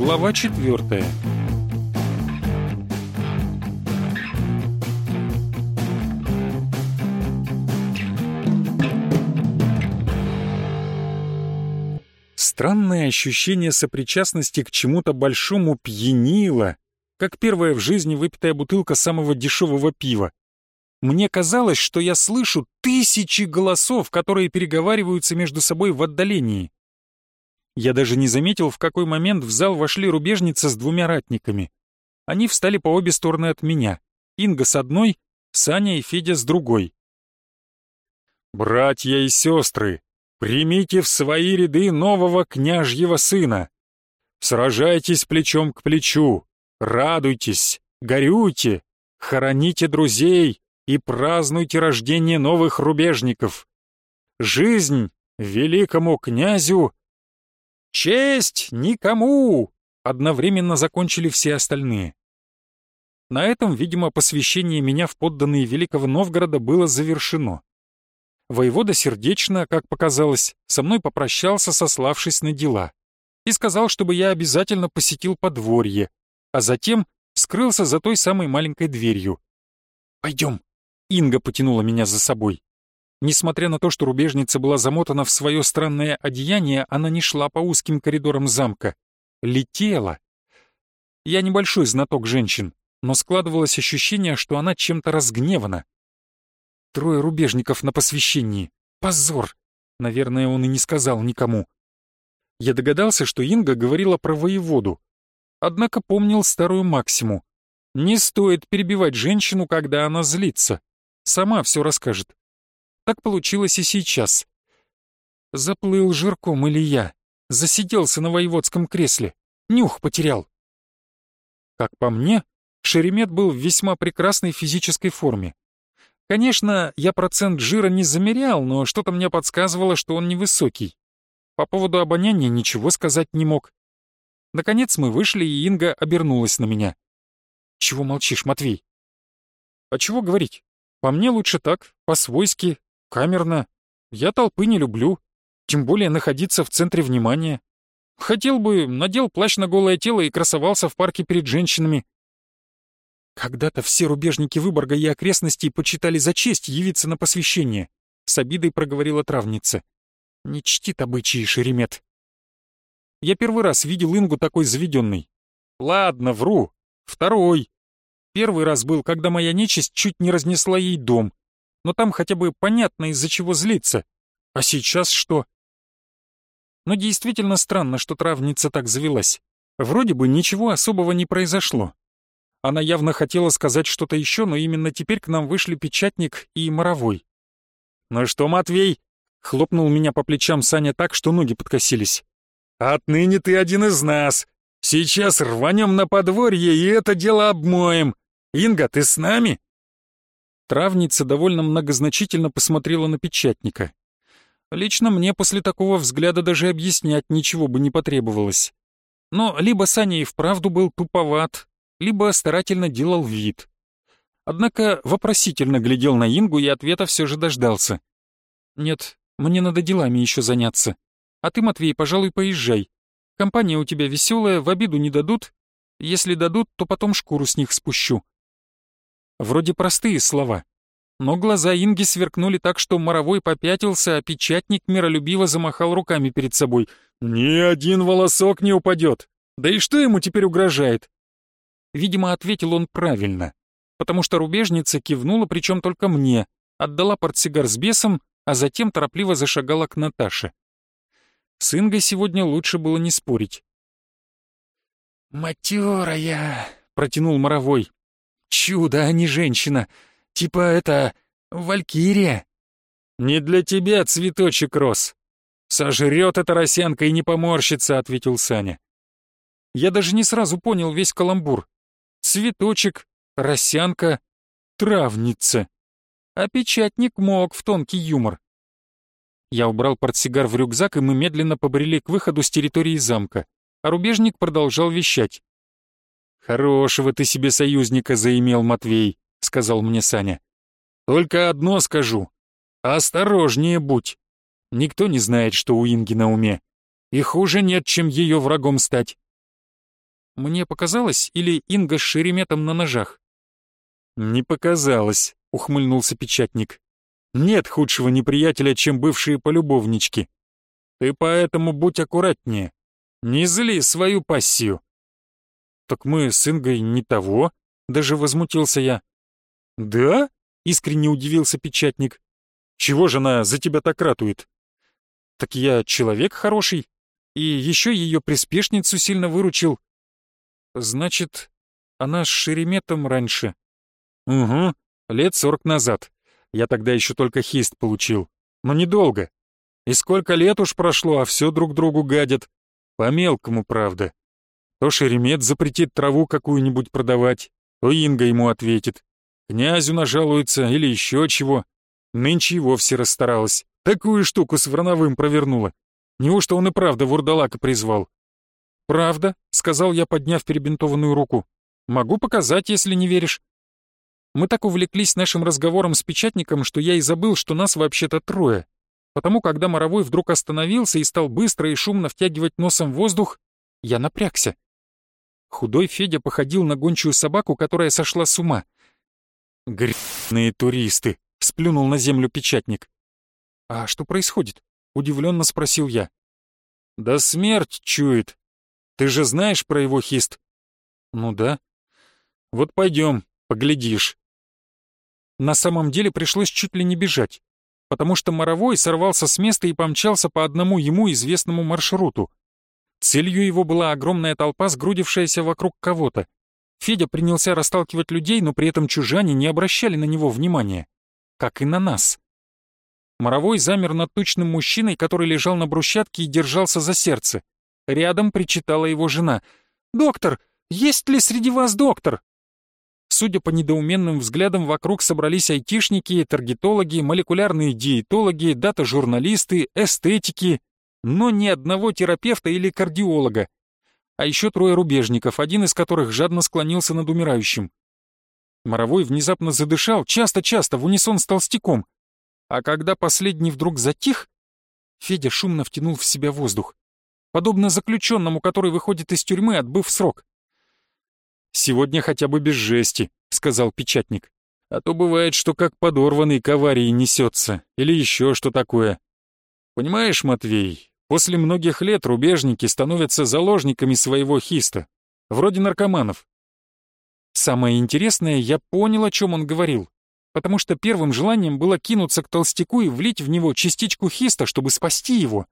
Глава четвертая. Странное ощущение сопричастности к чему-то большому пьянило, как первая в жизни выпитая бутылка самого дешевого пива. Мне казалось, что я слышу тысячи голосов, которые переговариваются между собой в отдалении. Я даже не заметил, в какой момент в зал вошли рубежницы с двумя ратниками. Они встали по обе стороны от меня. Инга с одной, Саня и Федя с другой. «Братья и сестры, примите в свои ряды нового княжьего сына. Сражайтесь плечом к плечу, радуйтесь, горюйте, хороните друзей и празднуйте рождение новых рубежников. Жизнь великому князю «Честь никому!» — одновременно закончили все остальные. На этом, видимо, посвящение меня в подданные Великого Новгорода было завершено. Воевода сердечно, как показалось, со мной попрощался, сославшись на дела, и сказал, чтобы я обязательно посетил подворье, а затем скрылся за той самой маленькой дверью. «Пойдем!» — Инга потянула меня за собой. Несмотря на то, что рубежница была замотана в свое странное одеяние, она не шла по узким коридорам замка. Летела. Я небольшой знаток женщин, но складывалось ощущение, что она чем-то разгневана. Трое рубежников на посвящении. Позор! Наверное, он и не сказал никому. Я догадался, что Инга говорила про воеводу. Однако помнил старую Максиму. Не стоит перебивать женщину, когда она злится. Сама все расскажет. Так получилось и сейчас. Заплыл жирком или я, засиделся на воеводском кресле, нюх потерял. Как по мне, Шеремет был в весьма прекрасной физической форме. Конечно, я процент жира не замерял, но что-то мне подсказывало, что он невысокий. По поводу обоняния ничего сказать не мог. Наконец мы вышли, и Инга обернулась на меня. «Чего молчишь, Матвей?» «А чего говорить? По мне лучше так, по-свойски, камерно. Я толпы не люблю, тем более находиться в центре внимания. Хотел бы, надел плащ на голое тело и красовался в парке перед женщинами. Когда-то все рубежники Выборга и окрестностей почитали за честь явиться на посвящение, с обидой проговорила травница. Не чтит обычаи Шеремет. Я первый раз видел Ингу такой заведенной. Ладно, вру. Второй. Первый раз был, когда моя нечисть чуть не разнесла ей дом но там хотя бы понятно, из-за чего злиться. А сейчас что? Но действительно странно, что травница так завелась. Вроде бы ничего особого не произошло. Она явно хотела сказать что-то еще, но именно теперь к нам вышли печатник и моровой. «Ну что, Матвей?» — хлопнул меня по плечам Саня так, что ноги подкосились. «Отныне ты один из нас. Сейчас рванем на подворье и это дело обмоем. Инга, ты с нами?» Травница довольно многозначительно посмотрела на печатника. Лично мне после такого взгляда даже объяснять ничего бы не потребовалось. Но либо Саня и вправду был туповат, либо старательно делал вид. Однако вопросительно глядел на Ингу и ответа все же дождался. «Нет, мне надо делами еще заняться. А ты, Матвей, пожалуй, поезжай. Компания у тебя веселая, в обиду не дадут. Если дадут, то потом шкуру с них спущу. Вроде простые слова, но глаза Инги сверкнули так, что Моровой попятился, а печатник миролюбиво замахал руками перед собой. «Ни один волосок не упадет! Да и что ему теперь угрожает?» Видимо, ответил он правильно, потому что рубежница кивнула, причем только мне, отдала портсигар с бесом, а затем торопливо зашагала к Наташе. С Ингой сегодня лучше было не спорить. «Матерая!» — протянул Моровой. Чудо, а не женщина. Типа это... Валькирия. Не для тебя цветочек рос. Сожрет эта росянка и не поморщится, ответил Саня. Я даже не сразу понял весь каламбур. Цветочек, росянка, травница. А печатник мог в тонкий юмор. Я убрал портсигар в рюкзак, и мы медленно побрели к выходу с территории замка. А рубежник продолжал вещать. «Хорошего ты себе союзника заимел, Матвей», — сказал мне Саня. «Только одно скажу. Осторожнее будь. Никто не знает, что у Инги на уме. И хуже нет, чем ее врагом стать». Мне показалось, или Инга с Шереметом на ножах?» «Не показалось», — ухмыльнулся печатник. «Нет худшего неприятеля, чем бывшие полюбовнички. Ты поэтому будь аккуратнее. Не зли свою пассию». «Так мы с Ингой не того», — даже возмутился я. «Да?» — искренне удивился печатник. «Чего же она за тебя так ратует?» «Так я человек хороший, и еще ее приспешницу сильно выручил». «Значит, она с Шереметом раньше?» «Угу, лет сорок назад. Я тогда еще только хист получил. Но недолго. И сколько лет уж прошло, а все друг другу гадят. По-мелкому, правда. То Шеремет запретит траву какую-нибудь продавать, то Инга ему ответит. Князю нажалуется или еще чего. Нынче и вовсе расстаралась. Такую штуку с Врановым провернула. Неужто он и правда вурдалака призвал? «Правда», — сказал я, подняв перебинтованную руку. «Могу показать, если не веришь». Мы так увлеклись нашим разговором с печатником, что я и забыл, что нас вообще-то трое. Потому, когда Моровой вдруг остановился и стал быстро и шумно втягивать носом воздух, я напрягся. Худой Федя походил на гончую собаку, которая сошла с ума — «Грязные туристы!» — сплюнул на землю печатник. «А что происходит?» — удивленно спросил я. «Да смерть чует. Ты же знаешь про его хист?» «Ну да». «Вот пойдем, поглядишь». На самом деле пришлось чуть ли не бежать, потому что Моровой сорвался с места и помчался по одному ему известному маршруту. Целью его была огромная толпа, сгрудившаяся вокруг кого-то. Федя принялся расталкивать людей, но при этом чужане не обращали на него внимания. Как и на нас. Моровой замер над тучным мужчиной, который лежал на брусчатке и держался за сердце. Рядом причитала его жена. «Доктор! Есть ли среди вас доктор?» Судя по недоуменным взглядам, вокруг собрались айтишники, таргетологи, молекулярные диетологи, дата-журналисты, эстетики, но ни одного терапевта или кардиолога а еще трое рубежников, один из которых жадно склонился над умирающим. Моровой внезапно задышал, часто-часто, в унисон с толстяком. А когда последний вдруг затих, Федя шумно втянул в себя воздух, подобно заключенному, который выходит из тюрьмы, отбыв срок. «Сегодня хотя бы без жести», — сказал печатник. «А то бывает, что как подорванный к аварии несется, или еще что такое. Понимаешь, Матвей, После многих лет рубежники становятся заложниками своего хиста, вроде наркоманов. Самое интересное, я понял, о чем он говорил, потому что первым желанием было кинуться к толстяку и влить в него частичку хиста, чтобы спасти его,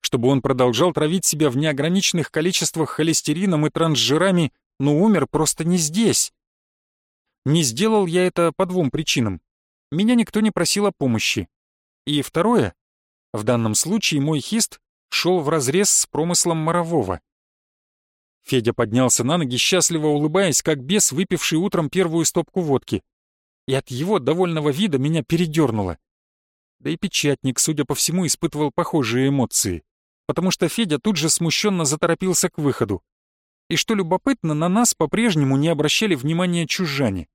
чтобы он продолжал травить себя в неограниченных количествах холестерином и трансжирами, но умер просто не здесь. Не сделал я это по двум причинам. Меня никто не просил о помощи. И второе, в данном случае мой хист шел вразрез с промыслом Морового. Федя поднялся на ноги, счастливо улыбаясь, как бес, выпивший утром первую стопку водки. И от его довольного вида меня передернуло. Да и печатник, судя по всему, испытывал похожие эмоции, потому что Федя тут же смущенно заторопился к выходу. И что любопытно, на нас по-прежнему не обращали внимания чужане.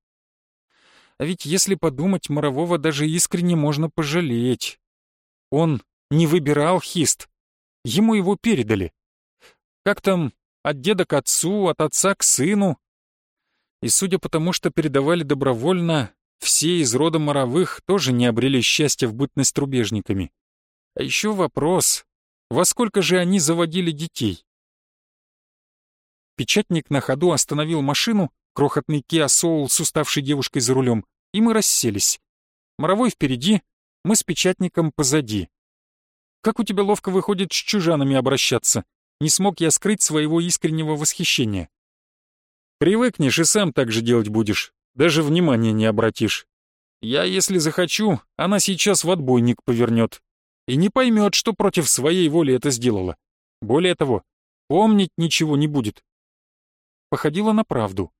А ведь если подумать, Морового даже искренне можно пожалеть. Он не выбирал хист, Ему его передали. Как там, от деда к отцу, от отца к сыну. И судя по тому, что передавали добровольно, все из рода Моровых тоже не обрели счастья в бытность рубежниками. А еще вопрос, во сколько же они заводили детей? Печатник на ходу остановил машину, крохотный Kia Soul с уставшей девушкой за рулем, и мы расселись. Моровой впереди, мы с печатником позади. Как у тебя ловко выходит с чужанами обращаться? Не смог я скрыть своего искреннего восхищения. Привыкнешь и сам так же делать будешь, даже внимания не обратишь. Я, если захочу, она сейчас в отбойник повернет. И не поймет, что против своей воли это сделала. Более того, помнить ничего не будет. Походила на правду.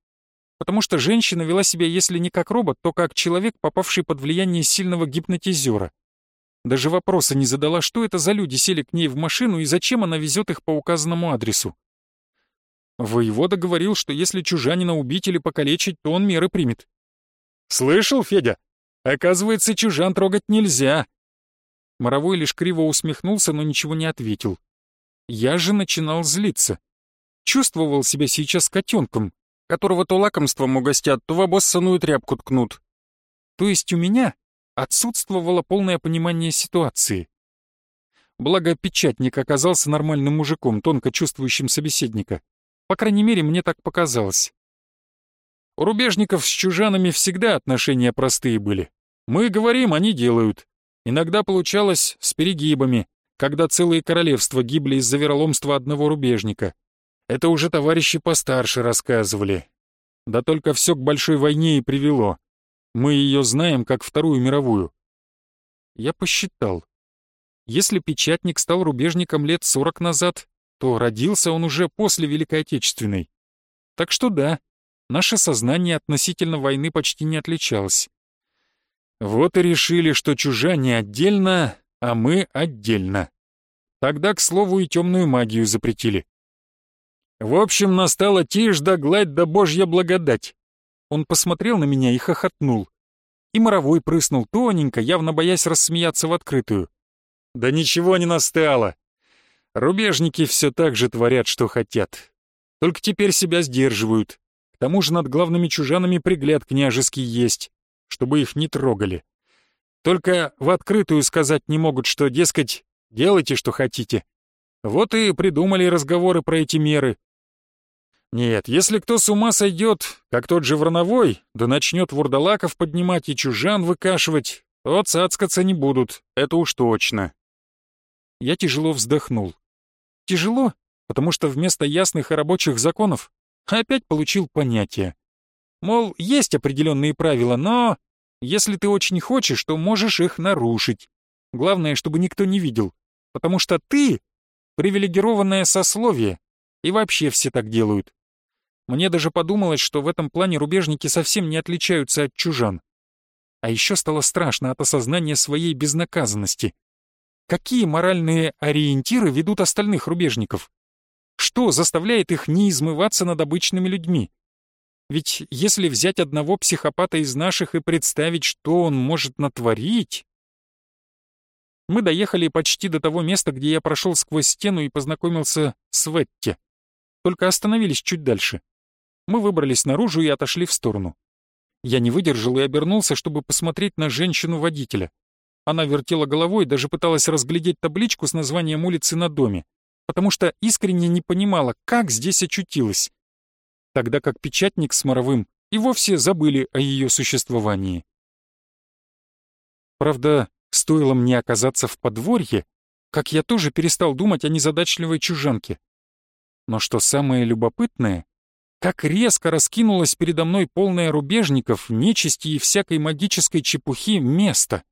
Потому что женщина вела себя, если не как робот, то как человек, попавший под влияние сильного гипнотизера. Даже вопроса не задала, что это за люди сели к ней в машину и зачем она везет их по указанному адресу. Воевода говорил, что если чужанина убить или покалечить, то он меры примет. «Слышал, Федя? Оказывается, чужан трогать нельзя!» Моровой лишь криво усмехнулся, но ничего не ответил. Я же начинал злиться. чувствовал себя сейчас котенком, которого то лакомством угостят, то в обоссанную тряпку ткнут. То есть у меня отсутствовало полное понимание ситуации. Благо, печатник оказался нормальным мужиком, тонко чувствующим собеседника. По крайней мере, мне так показалось. У рубежников с чужанами всегда отношения простые были. Мы говорим, они делают. Иногда получалось с перегибами, когда целые королевства гибли из-за вероломства одного рубежника. Это уже товарищи постарше рассказывали. Да только все к большой войне и привело. Мы ее знаем как Вторую мировую. Я посчитал. Если печатник стал рубежником лет сорок назад, то родился он уже после Великой Отечественной. Так что да, наше сознание относительно войны почти не отличалось. Вот и решили, что чужане отдельно, а мы отдельно. Тогда, к слову, и темную магию запретили. В общем, настала тишь да гладь да божья благодать. Он посмотрел на меня и хохотнул. И моровой прыснул тоненько, явно боясь рассмеяться в открытую. Да ничего не настало. Рубежники все так же творят, что хотят. Только теперь себя сдерживают. К тому же над главными чужанами пригляд княжеский есть, чтобы их не трогали. Только в открытую сказать не могут, что, дескать, делайте, что хотите. Вот и придумали разговоры про эти меры. Нет, если кто с ума сойдет, как тот же Врановой, да начнет вурдалаков поднимать и чужан выкашивать, то цацкаться не будут, это уж точно. Я тяжело вздохнул. Тяжело, потому что вместо ясных и рабочих законов опять получил понятие. Мол, есть определенные правила, но если ты очень хочешь, то можешь их нарушить. Главное, чтобы никто не видел, потому что ты — привилегированное сословие, и вообще все так делают. Мне даже подумалось, что в этом плане рубежники совсем не отличаются от чужан. А еще стало страшно от осознания своей безнаказанности. Какие моральные ориентиры ведут остальных рубежников? Что заставляет их не измываться над обычными людьми? Ведь если взять одного психопата из наших и представить, что он может натворить... Мы доехали почти до того места, где я прошел сквозь стену и познакомился с Ветти. Только остановились чуть дальше. Мы выбрались наружу и отошли в сторону. Я не выдержал и обернулся, чтобы посмотреть на женщину-водителя. Она вертела головой, даже пыталась разглядеть табличку с названием улицы на доме, потому что искренне не понимала, как здесь очутилась тогда как печатник с Моровым и вовсе забыли о ее существовании. Правда, стоило мне оказаться в подворье, как я тоже перестал думать о незадачливой чужанке. Но что самое любопытное, как резко раскинулось передо мной полное рубежников, нечисти и всякой магической чепухи место.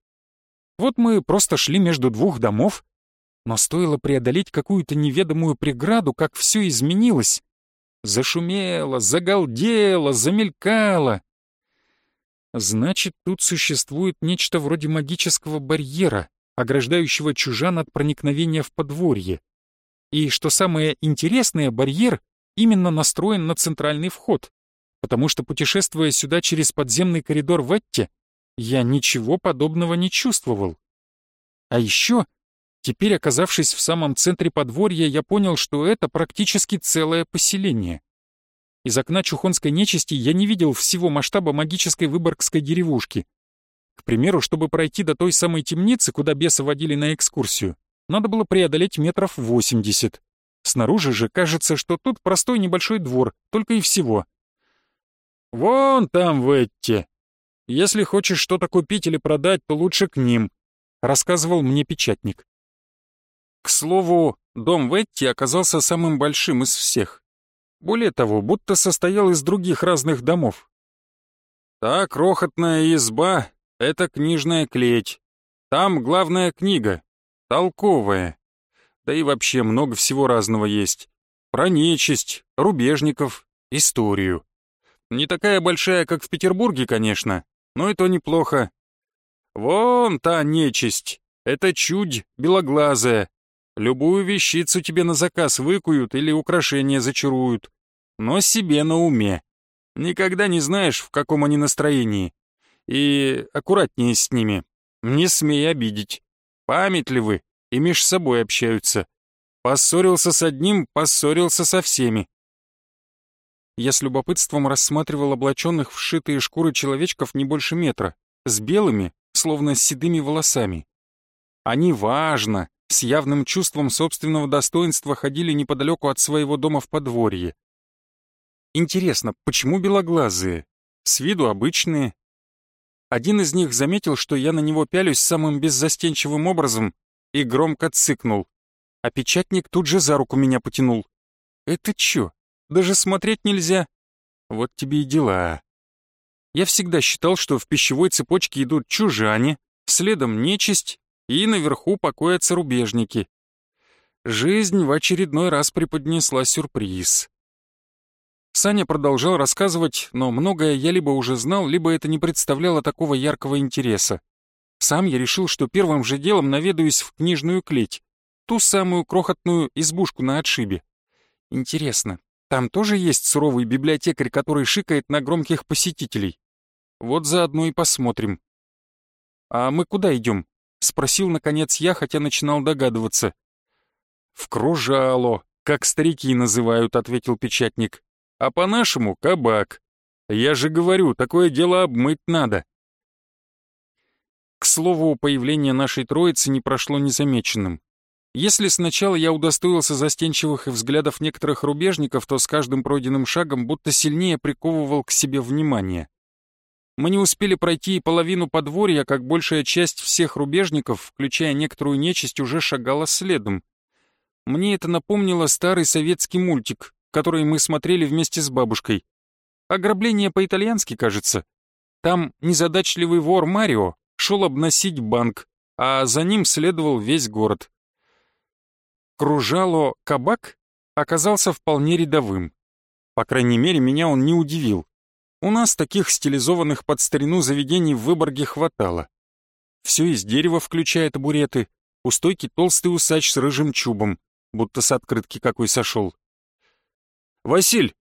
Вот мы просто шли между двух домов, но стоило преодолеть какую-то неведомую преграду, как все изменилось. Зашумело, загалдело, замелькало. Значит, тут существует нечто вроде магического барьера, ограждающего чужан от проникновения в подворье. И, что самое интересное, барьер именно настроен на центральный вход, потому что, путешествуя сюда через подземный коридор в Этте, я ничего подобного не чувствовал. А еще Теперь, оказавшись в самом центре подворья, я понял, что это практически целое поселение. Из окна чухонской нечисти я не видел всего масштаба магической выборгской деревушки. К примеру, чтобы пройти до той самой темницы, куда беса водили на экскурсию, надо было преодолеть метров 80. Снаружи же кажется, что тут простой небольшой двор, только и всего. «Вон там, Ветти. Если хочешь что-то купить или продать, то лучше к ним», — рассказывал мне печатник. К слову, дом Ветти оказался самым большим из всех. Более того, будто состоял из других разных домов. Та крохотная изба — это книжная клеть. Там главная книга, толковая. Да и вообще много всего разного есть. Про нечисть, рубежников, историю. Не такая большая, как в Петербурге, конечно, но и то неплохо. Вон та нечисть, это чудь белоглазая, Любую вещицу тебе на заказ выкуют или украшения зачаруют. Но себе на уме. Никогда не знаешь, в каком они настроении. И аккуратнее с ними. Не смей обидеть. Памятливы и меж собой общаются. Поссорился с одним, поссорился со всеми. Я с любопытством рассматривал облаченных в шитые шкуры человечков не больше метра, с белыми, словно седыми волосами. Они важно, с явным чувством собственного достоинства ходили неподалеку от своего дома в подворье. Интересно, почему белоглазые? С виду обычные. Один из них заметил, что я на него пялюсь самым беззастенчивым образом и громко цыкнул. А печатник тут же за руку меня потянул. «Это чё? Даже смотреть нельзя?» Вот тебе и дела. Я всегда считал, что в пищевой цепочке идут чужане, следом нечисть, и наверху покоятся рубежники. Жизнь в очередной раз преподнесла сюрприз. Саня продолжал рассказывать, но многое я либо уже знал, либо это не представляло такого яркого интереса. Сам я решил, что первым же делом наведаюсь в книжную клеть, ту самую крохотную избушку на отшибе. Интересно, там тоже есть суровый библиотекарь, который шикает на громких посетителей? Вот заодно и посмотрим. «А мы куда идем?» — спросил, наконец, я, хотя начинал догадываться. «В кружало, как старики называют», — ответил печатник а по-нашему — кабак. Я же говорю, такое дело обмыть надо. К слову, появление нашей троицы не прошло незамеченным. Если сначала я удостоился застенчивых взглядов некоторых рубежников, то с каждым пройденным шагом будто сильнее приковывал к себе внимание. Мы не успели пройти и половину подворья, как большая часть всех рубежников, включая некоторую нечисть, уже шагала следом. Мне это напомнило старый советский мультик который мы смотрели вместе с бабушкой. Ограбление по-итальянски, кажется. Там незадачливый вор Марио шел обносить банк, а за ним следовал весь город. Кружало кабак оказался вполне рядовым. По крайней мере, меня он не удивил. У нас таких стилизованных под старину заведений в Выборге хватало. Все из дерева, включая табуреты, у стойки толстый усач с рыжим чубом, будто с открытки какой сошел. «Василь,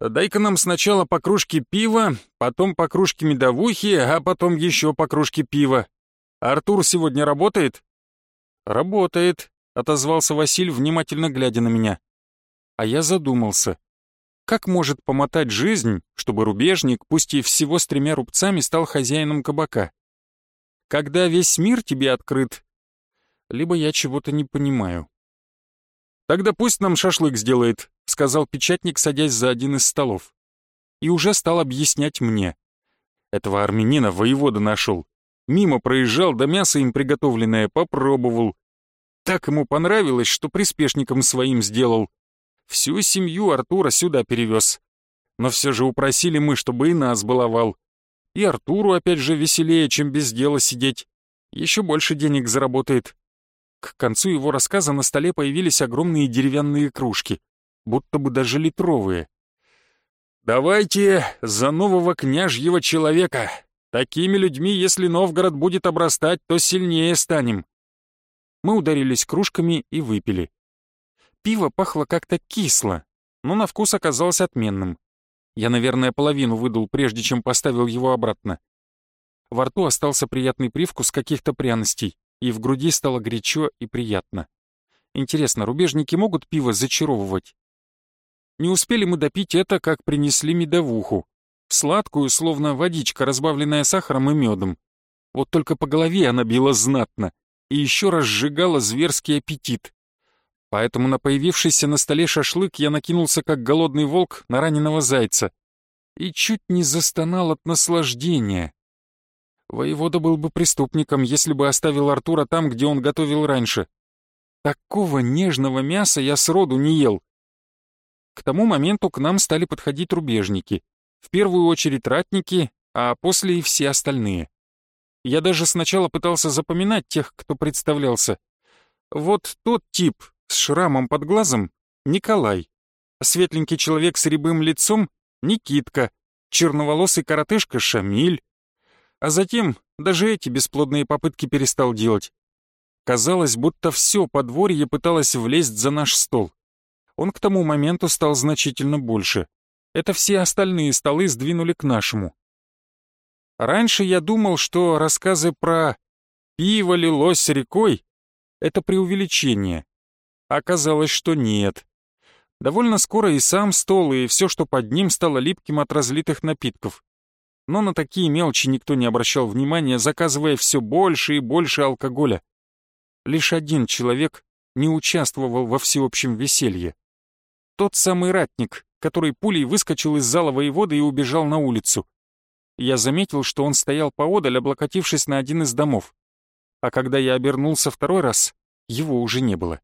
дай-ка нам сначала по кружке пива, потом по кружке медовухи, а потом еще по кружке пива. Артур сегодня работает?» «Работает», — отозвался Василь, внимательно глядя на меня. А я задумался. Как может помотать жизнь, чтобы рубежник, пусть и всего с тремя рубцами, стал хозяином кабака? Когда весь мир тебе открыт, либо я чего-то не понимаю. «Тогда пусть нам шашлык сделает», — сказал печатник, садясь за один из столов. И уже стал объяснять мне. Этого армянина воевода нашел. Мимо проезжал, да мясо им приготовленное попробовал. Так ему понравилось, что приспешником своим сделал. Всю семью Артура сюда перевез. Но все же упросили мы, чтобы и нас баловал. И Артуру опять же веселее, чем без дела сидеть. Еще больше денег заработает. К концу его рассказа на столе появились огромные деревянные кружки, будто бы даже литровые. «Давайте за нового княжьего человека! Такими людьми, если Новгород будет обрастать, то сильнее станем!» Мы ударились кружками и выпили. Пиво пахло как-то кисло, но на вкус оказалось отменным. Я, наверное, половину выдул, прежде чем поставил его обратно. Во рту остался приятный привкус каких-то пряностей и в груди стало горячо и приятно. Интересно, рубежники могут пиво зачаровывать? Не успели мы допить это, как принесли медовуху. Сладкую, словно водичка, разбавленная сахаром и медом. Вот только по голове она била знатно и еще раз сжигала зверский аппетит. Поэтому на появившийся на столе шашлык я накинулся, как голодный волк, на раненого зайца. И чуть не застонал от наслаждения. Воевода был бы преступником, если бы оставил Артура там, где он готовил раньше. Такого нежного мяса я сроду не ел. К тому моменту к нам стали подходить рубежники. В первую очередь ратники, а после и все остальные. Я даже сначала пытался запоминать тех, кто представлялся. Вот тот тип с шрамом под глазом — Николай. Светленький человек с рябым лицом — Никитка. Черноволосый коротышка — Шамиль а затем даже эти бесплодные попытки перестал делать. Казалось, будто все подворье пыталось влезть за наш стол. Он к тому моменту стал значительно больше. Это все остальные столы сдвинули к нашему. Раньше я думал, что рассказы про «пиво лилось рекой» — это преувеличение. Оказалось, что нет. Довольно скоро и сам стол, и все, что под ним, стало липким от разлитых напитков. Но на такие мелочи никто не обращал внимания, заказывая все больше и больше алкоголя. Лишь один человек не участвовал во всеобщем веселье. Тот самый ратник, который пулей выскочил из зала воеводы и убежал на улицу. Я заметил, что он стоял поодаль, облокотившись на один из домов. А когда я обернулся второй раз, его уже не было.